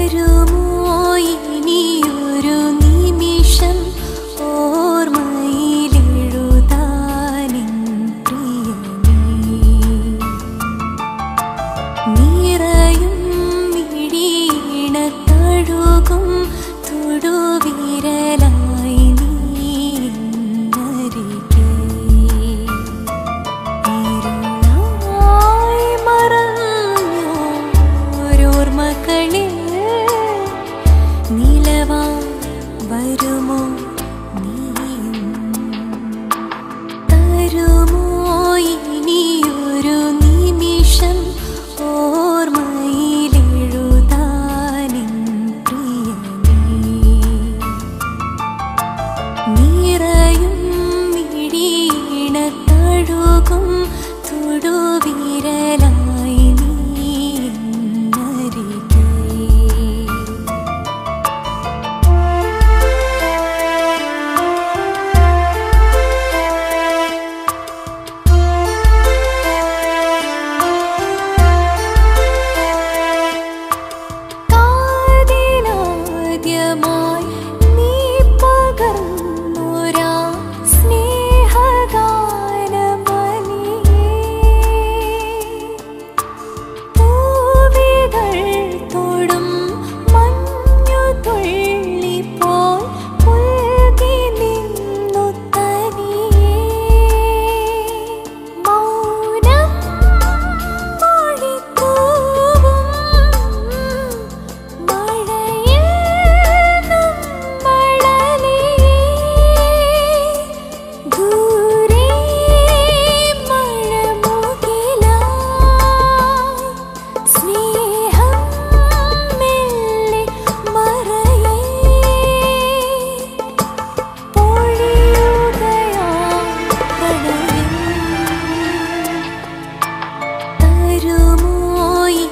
തരുമോ പോകും തൊടുവിരല திருமோயி